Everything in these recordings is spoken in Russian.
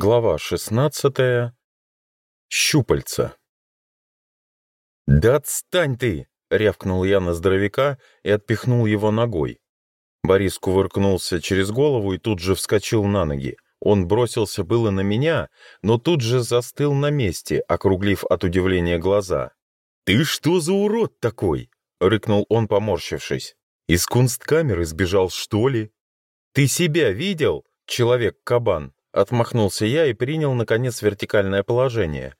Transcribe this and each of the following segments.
Глава 16. Щупальца. «Да отстань ты!» — рявкнул я на здоровяка и отпихнул его ногой. Борис кувыркнулся через голову и тут же вскочил на ноги. Он бросился было на меня, но тут же застыл на месте, округлив от удивления глаза. «Ты что за урод такой?» — рыкнул он, поморщившись. «Из кунсткамеры сбежал, что ли?» «Ты себя видел, человек-кабан?» Отмахнулся я и принял, наконец, вертикальное положение.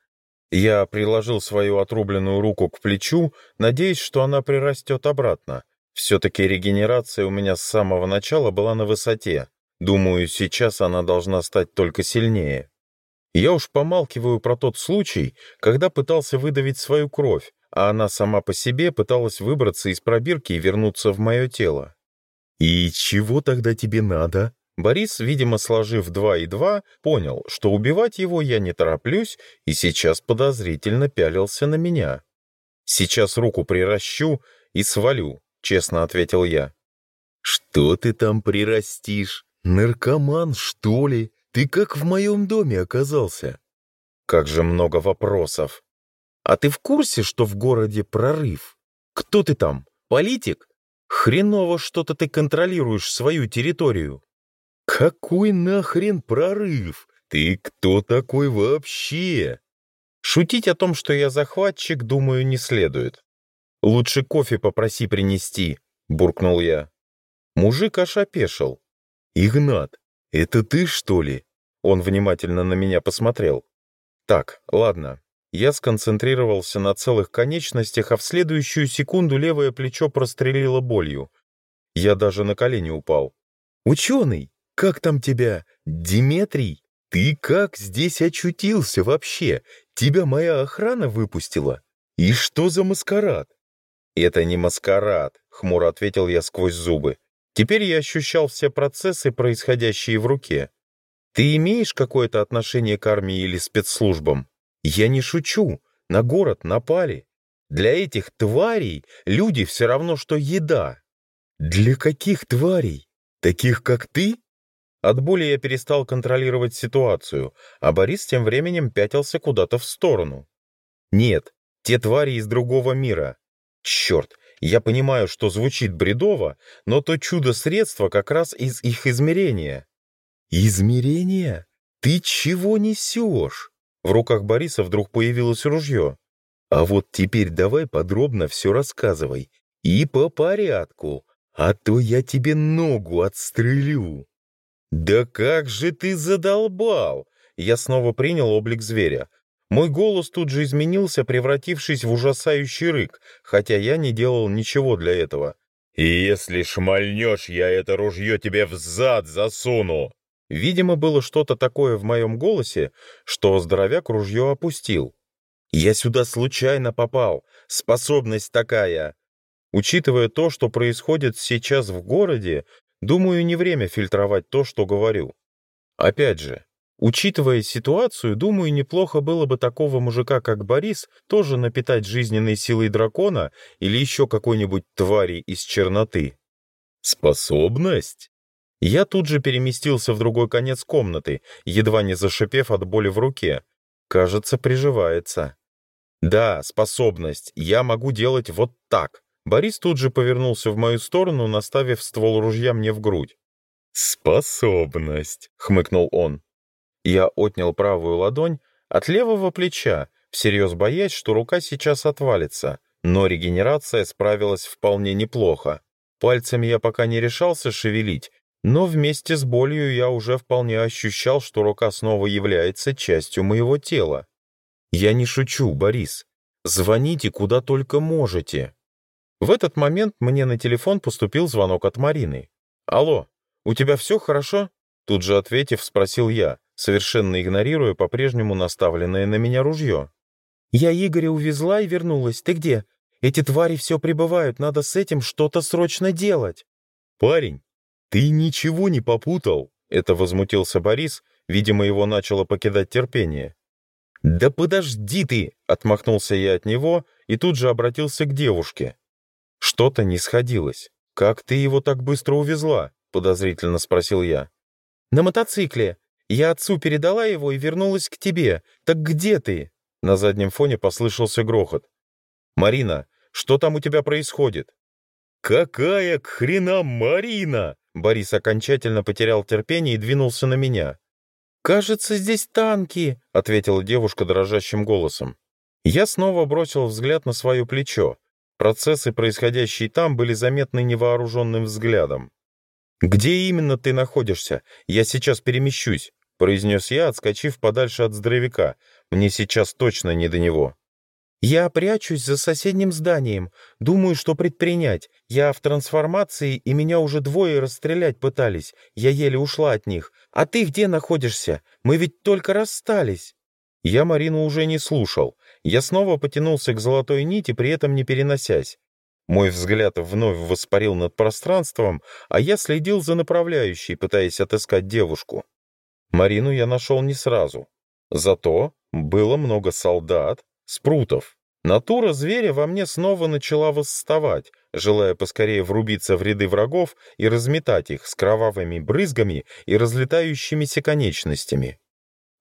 Я приложил свою отрубленную руку к плечу, надеясь, что она прирастет обратно. Все-таки регенерация у меня с самого начала была на высоте. Думаю, сейчас она должна стать только сильнее. Я уж помалкиваю про тот случай, когда пытался выдавить свою кровь, а она сама по себе пыталась выбраться из пробирки и вернуться в мое тело. «И чего тогда тебе надо?» Борис, видимо, сложив два и два, понял, что убивать его я не тороплюсь, и сейчас подозрительно пялился на меня. «Сейчас руку приращу и свалю», — честно ответил я. «Что ты там прирастишь? Наркоман, что ли? Ты как в моем доме оказался?» «Как же много вопросов!» «А ты в курсе, что в городе прорыв? Кто ты там? Политик? Хреново что-то ты контролируешь свою территорию!» «Какой нахрен прорыв? Ты кто такой вообще?» Шутить о том, что я захватчик, думаю, не следует. «Лучше кофе попроси принести», — буркнул я. Мужик аж опешил. «Игнат, это ты, что ли?» Он внимательно на меня посмотрел. «Так, ладно». Я сконцентрировался на целых конечностях, а в следующую секунду левое плечо прострелило болью. Я даже на колени упал. «Ученый!» Как там тебя? Диметрий? Ты как здесь очутился вообще? Тебя моя охрана выпустила? И что за маскарад?» «Это не маскарад», — хмуро ответил я сквозь зубы. «Теперь я ощущал все процессы, происходящие в руке. Ты имеешь какое-то отношение к армии или спецслужбам? Я не шучу. На город напали. Для этих тварей люди все равно, что еда». «Для каких тварей? Таких, как ты?» От боли я перестал контролировать ситуацию, а Борис тем временем пятился куда-то в сторону. Нет, те твари из другого мира. Черт, я понимаю, что звучит бредово, но то чудо-средство как раз из их измерения. Измерения? Ты чего несешь? В руках Бориса вдруг появилось ружье. А вот теперь давай подробно все рассказывай. И по порядку, а то я тебе ногу отстрелю. «Да как же ты задолбал!» Я снова принял облик зверя. Мой голос тут же изменился, превратившись в ужасающий рык, хотя я не делал ничего для этого. «И если шмальнешь, я это ружье тебе в зад засуну!» Видимо, было что-то такое в моем голосе, что здоровяк ружье опустил. «Я сюда случайно попал. Способность такая!» Учитывая то, что происходит сейчас в городе, Думаю, не время фильтровать то, что говорю. Опять же, учитывая ситуацию, думаю, неплохо было бы такого мужика, как Борис, тоже напитать жизненной силой дракона или еще какой-нибудь твари из черноты. Способность? Я тут же переместился в другой конец комнаты, едва не зашипев от боли в руке. Кажется, приживается. Да, способность. Я могу делать вот так. Борис тут же повернулся в мою сторону, наставив ствол ружья мне в грудь. «Способность!» — хмыкнул он. Я отнял правую ладонь от левого плеча, всерьез боясь, что рука сейчас отвалится, но регенерация справилась вполне неплохо. Пальцами я пока не решался шевелить, но вместе с болью я уже вполне ощущал, что рука снова является частью моего тела. «Я не шучу, Борис. Звоните куда только можете. В этот момент мне на телефон поступил звонок от Марины. «Алло, у тебя все хорошо?» Тут же ответив, спросил я, совершенно игнорируя по-прежнему наставленное на меня ружье. «Я Игоря увезла и вернулась. Ты где? Эти твари все прибывают, надо с этим что-то срочно делать». «Парень, ты ничего не попутал!» Это возмутился Борис, видимо, его начало покидать терпение. «Да подожди ты!» — отмахнулся я от него и тут же обратился к девушке. Что-то не сходилось. «Как ты его так быстро увезла?» — подозрительно спросил я. «На мотоцикле. Я отцу передала его и вернулась к тебе. Так где ты?» На заднем фоне послышался грохот. «Марина, что там у тебя происходит?» «Какая к хренам Марина?» Борис окончательно потерял терпение и двинулся на меня. «Кажется, здесь танки», — ответила девушка дрожащим голосом. Я снова бросил взгляд на свое плечо. Процессы, происходящие там, были заметны невооруженным взглядом. «Где именно ты находишься? Я сейчас перемещусь», — произнес я, отскочив подальше от здоровяка. «Мне сейчас точно не до него». «Я прячусь за соседним зданием. Думаю, что предпринять. Я в трансформации, и меня уже двое расстрелять пытались. Я еле ушла от них. А ты где находишься? Мы ведь только расстались». Я Марину уже не слушал. Я снова потянулся к золотой нити, при этом не переносясь. Мой взгляд вновь воспарил над пространством, а я следил за направляющей, пытаясь отыскать девушку. Марину я нашел не сразу. Зато было много солдат, спрутов. Натура зверя во мне снова начала восставать, желая поскорее врубиться в ряды врагов и разметать их с кровавыми брызгами и разлетающимися конечностями.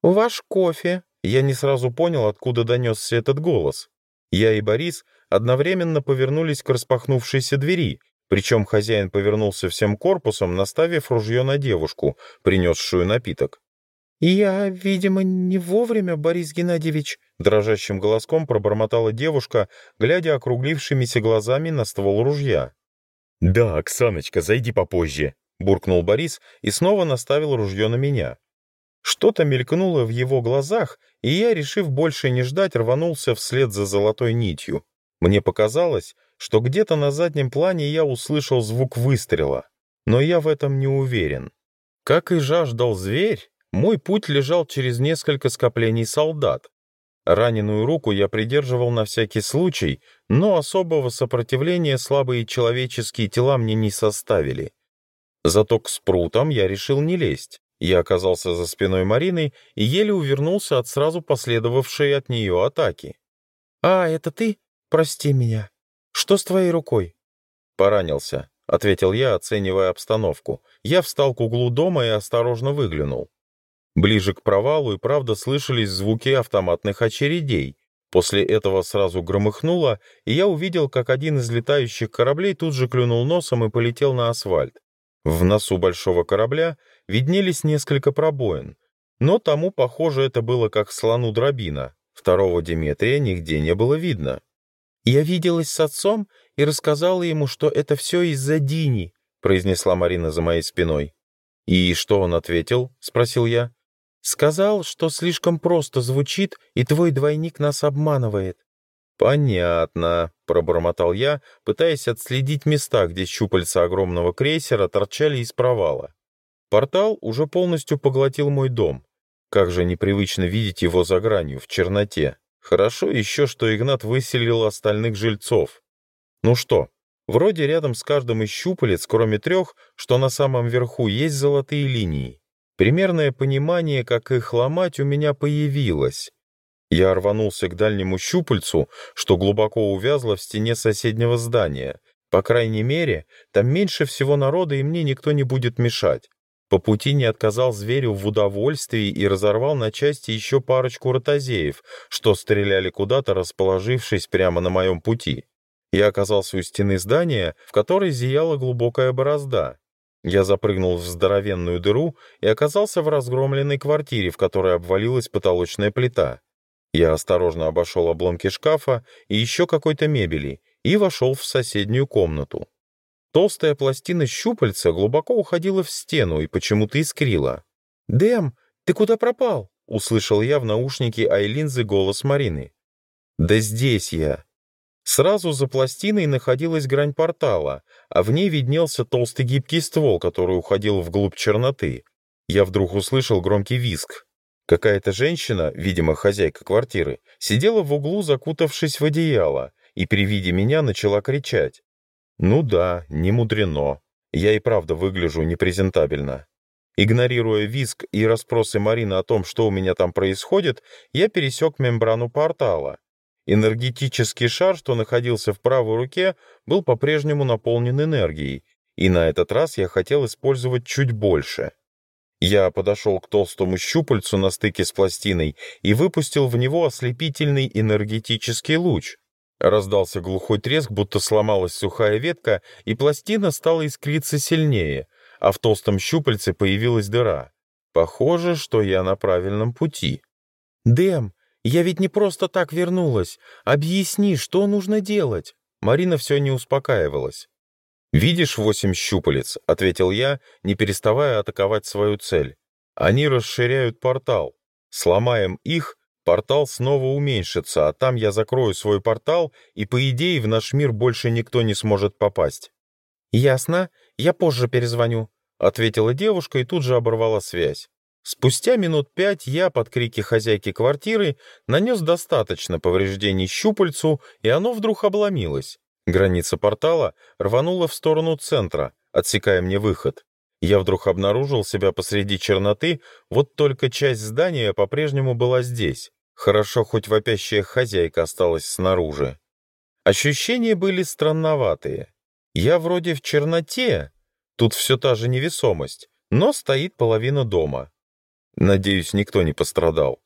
«Ваш кофе», я не сразу понял, откуда донесся этот голос. Я и Борис одновременно повернулись к распахнувшейся двери, причем хозяин повернулся всем корпусом, наставив ружье на девушку, принесшую напиток. «Я, видимо, не вовремя, Борис Геннадьевич», — дрожащим голоском пробормотала девушка, глядя округлившимися глазами на ствол ружья. «Да, Оксаночка, зайди попозже», — буркнул Борис и снова наставил ружье на меня. Что-то мелькнуло в его глазах, и я, решив больше не ждать, рванулся вслед за золотой нитью. Мне показалось, что где-то на заднем плане я услышал звук выстрела, но я в этом не уверен. Как и жаждал зверь, мой путь лежал через несколько скоплений солдат. Раненую руку я придерживал на всякий случай, но особого сопротивления слабые человеческие тела мне не составили. Зато к спрутам я решил не лезть. Я оказался за спиной Марины и еле увернулся от сразу последовавшей от нее атаки. «А, это ты? Прости меня. Что с твоей рукой?» «Поранился», — ответил я, оценивая обстановку. Я встал к углу дома и осторожно выглянул. Ближе к провалу и правда слышались звуки автоматных очередей. После этого сразу громыхнуло, и я увидел, как один из летающих кораблей тут же клюнул носом и полетел на асфальт. В носу большого корабля виднелись несколько пробоин, но тому, похоже, это было как слону дробина. Второго Деметрия нигде не было видно. «Я виделась с отцом и рассказала ему, что это все из-за Дини», произнесла Марина за моей спиной. «И что он ответил?» — спросил я. «Сказал, что слишком просто звучит, и твой двойник нас обманывает». «Понятно», — пробормотал я, пытаясь отследить места, где щупальца огромного крейсера торчали из провала. Портал уже полностью поглотил мой дом. Как же непривычно видеть его за гранью, в черноте. Хорошо еще, что Игнат выселил остальных жильцов. Ну что, вроде рядом с каждым из щупалец, кроме трех, что на самом верху, есть золотые линии. Примерное понимание, как их ломать, у меня появилось. Я рванулся к дальнему щупальцу, что глубоко увязло в стене соседнего здания. По крайней мере, там меньше всего народа, и мне никто не будет мешать. По пути не отказал зверю в удовольствии и разорвал на части еще парочку ротозеев, что стреляли куда-то, расположившись прямо на моем пути. Я оказался у стены здания, в которой зияла глубокая борозда. Я запрыгнул в здоровенную дыру и оказался в разгромленной квартире, в которой обвалилась потолочная плита. Я осторожно обошел обломки шкафа и еще какой-то мебели и вошел в соседнюю комнату. Толстая пластина щупальца глубоко уходила в стену и почему-то искрила. «Дэм, ты куда пропал?» — услышал я в наушнике Айлинзы голос Марины. «Да здесь я!» Сразу за пластиной находилась грань портала, а в ней виднелся толстый гибкий ствол, который уходил вглубь черноты. Я вдруг услышал громкий визг. Какая-то женщина, видимо, хозяйка квартиры, сидела в углу, закутавшись в одеяло, и при виде меня начала кричать. «Ну да, не мудрено. Я и правда выгляжу непрезентабельно». Игнорируя визг и расспросы Марины о том, что у меня там происходит, я пересек мембрану портала. Энергетический шар, что находился в правой руке, был по-прежнему наполнен энергией, и на этот раз я хотел использовать чуть больше. Я подошел к толстому щупальцу на стыке с пластиной и выпустил в него ослепительный энергетический луч. Раздался глухой треск, будто сломалась сухая ветка, и пластина стала искриться сильнее, а в толстом щупальце появилась дыра. Похоже, что я на правильном пути. «Дэм, я ведь не просто так вернулась. Объясни, что нужно делать?» Марина все не успокаивалась. «Видишь восемь щупалец?» — ответил я, не переставая атаковать свою цель. «Они расширяют портал. Сломаем их, портал снова уменьшится, а там я закрою свой портал, и, по идее, в наш мир больше никто не сможет попасть». «Ясно. Я позже перезвоню», — ответила девушка и тут же оборвала связь. Спустя минут пять я, под крики хозяйки квартиры, нанес достаточно повреждений щупальцу, и оно вдруг обломилось. Граница портала рванула в сторону центра, отсекая мне выход. Я вдруг обнаружил себя посреди черноты, вот только часть здания по-прежнему была здесь. Хорошо, хоть вопящая хозяйка осталась снаружи. Ощущения были странноватые. Я вроде в черноте, тут все та же невесомость, но стоит половина дома. Надеюсь, никто не пострадал.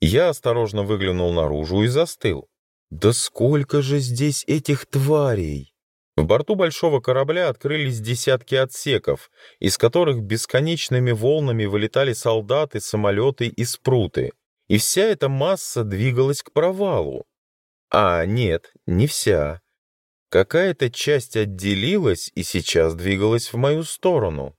Я осторожно выглянул наружу и застыл. Да сколько же здесь этих тварей! В борту большого корабля открылись десятки отсеков, из которых бесконечными волнами вылетали солдаты, самолеты и спруты. И вся эта масса двигалась к провалу. А, нет, не вся. Какая-то часть отделилась и сейчас двигалась в мою сторону.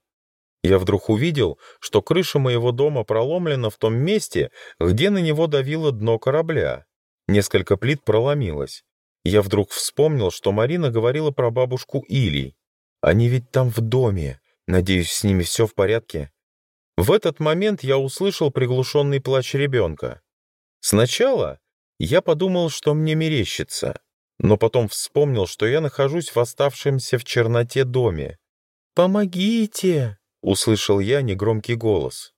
Я вдруг увидел, что крыша моего дома проломлена в том месте, где на него давило дно корабля. Несколько плит проломилось. Я вдруг вспомнил, что Марина говорила про бабушку Или. Они ведь там в доме. Надеюсь, с ними все в порядке. В этот момент я услышал приглушенный плач ребенка. Сначала я подумал, что мне мерещится, но потом вспомнил, что я нахожусь в оставшемся в черноте доме. «Помогите!» — услышал я негромкий голос.